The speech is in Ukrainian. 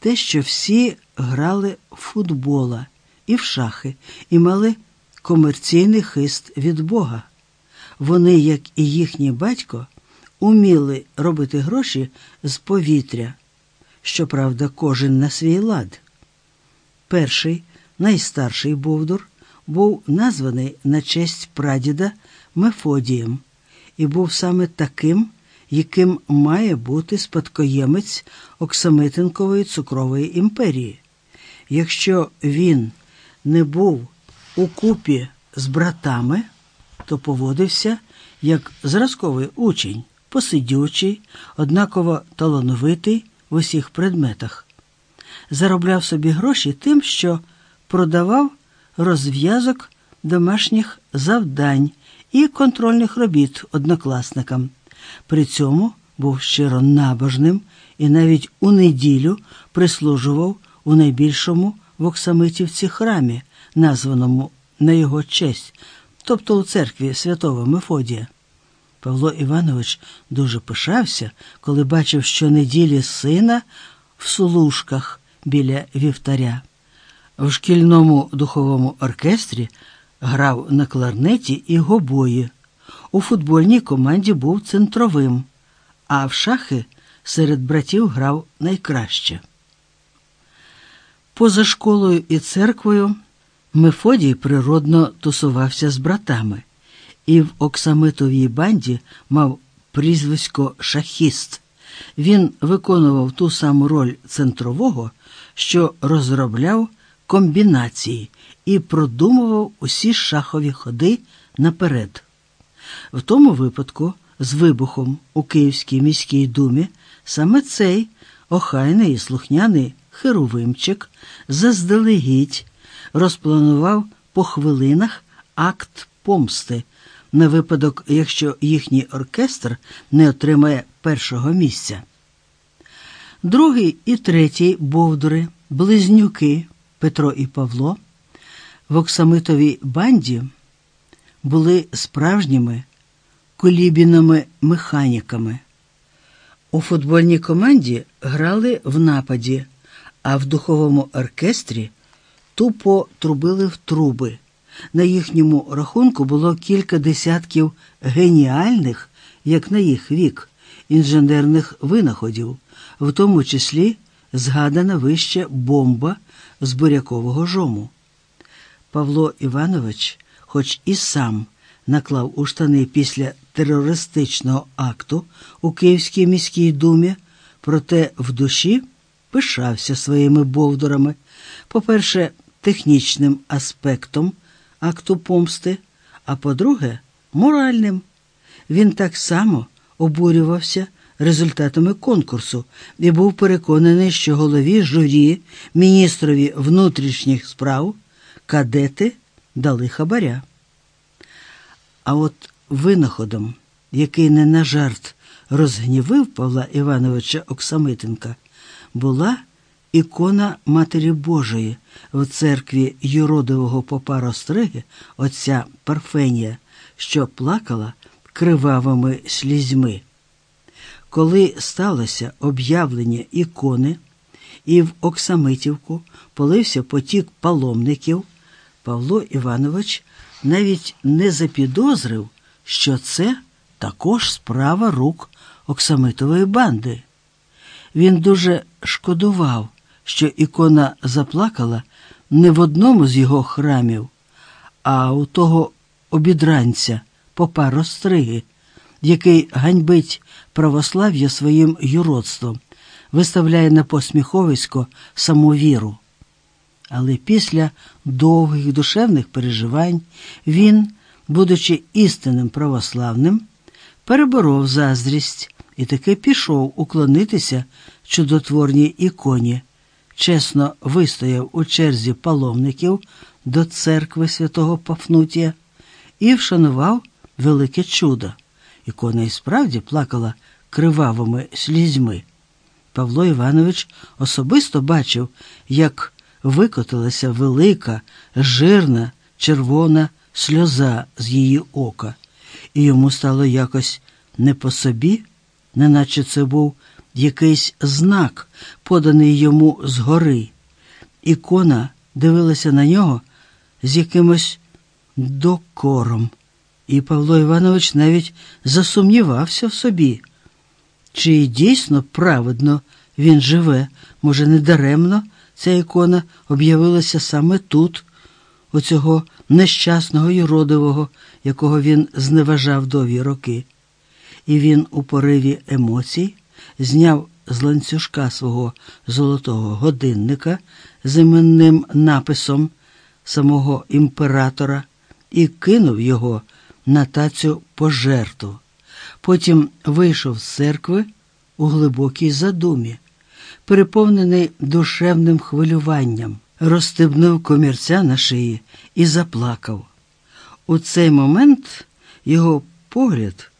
те, що всі грали в футбола і в шахи, і мали комерційний хист від Бога. Вони, як і їхній батько, уміли робити гроші з повітря, щоправда, кожен на свій лад. Перший, найстарший Бовдур, був названий на честь прадіда Мефодієм і був саме таким, яким має бути спадкоємець Оксамитинкової цукрової імперії. Якщо він не був у купі з братами, то поводився як зразковий учень, посидючий, однаково талановитий в усіх предметах. Заробляв собі гроші тим, що продавав розв'язок домашніх завдань і контрольних робіт однокласникам. При цьому був щиро набожним і навіть у неділю прислужував у найбільшому в Оксамитівці храмі, названому на його честь, тобто у церкві святого Мефодія. Павло Іванович дуже пишався, коли бачив щонеділі сина в сулушках біля вівтаря. В шкільному духовому оркестрі грав на кларнеті і гобої. У футбольній команді був центровим, а в шахи серед братів грав найкраще. Поза школою і церквою Мефодій природно тусувався з братами, і в Оксамитовій банді мав прізвисько шахіст. Він виконував ту саму роль центрового, що розробляв комбінації і продумував усі шахові ходи наперед. В тому випадку, з вибухом у Київській міській думі, саме цей охайний і слухняний херовимчик заздалегідь розпланував по хвилинах акт помсти на випадок, якщо їхній оркестр не отримає першого місця. Другий і третій бовдури, близнюки Петро і Павло в Оксамитовій банді були справжніми колібінами механіками. У футбольній команді грали в нападі, а в духовому оркестрі тупо трубили в труби. На їхньому рахунку було кілька десятків геніальних, як на їх вік, інженерних винаходів, в тому числі згадана вище бомба з бурякового жому. Павло Іванович, хоч і сам наклав у штани після терористичного акту у Київській міській думі, проте в душі пишався своїми бовдурами, по-перше, технічним аспектом акту помсти, а по-друге, моральним. Він так само обурювався результатами конкурсу і був переконаний, що голові журі, міністрові внутрішніх справ кадети дали хабаря. А от винаходом, який не на жарт розгнівив Павла Івановича Оксамитенка, була ікона Матері Божої в церкві юродового попа Ростриги, отця Парфенія, що плакала кривавими слізьми. Коли сталося об'явлення ікони, і в Оксамитівку полився потік паломників, Павло Іванович навіть не запідозрив, що це також справа рук Оксамитової банди. Він дуже шкодував, що ікона заплакала не в одному з його храмів, а у того обідранця попа Ростриги, який ганьбить православ'я своїм юродством, виставляє на посміховисько самовіру. Але після довгих душевних переживань він, будучи істинним православним, переборов заздрість і таки пішов уклонитися чудотворній іконі, чесно вистояв у черзі паломників до церкви святого Пафнутія і вшанував велике чудо. Ікона і справді плакала кривавими слізьми. Павло Іванович особисто бачив, як викотилася велика, жирна, червона сльоза з її ока, і йому стало якось не по собі, неначе це був якийсь знак, поданий йому згори. Ікона дивилася на нього з якимось докором, і Павло Іванович навіть засумнівався в собі. Чи дійсно праведно він живе, може, не даремно ця ікона об'явилася саме тут, у цього нещасного юродивого, якого він зневажав довгі роки. І він у пориві емоцій зняв з ланцюжка свого золотого годинника з іменним написом самого імператора і кинув його на тацю пожертву. Потім вийшов з церкви у глибокій задумі, переповнений душевним хвилюванням, розстебнув комірця на шиї і заплакав. У цей момент його погляд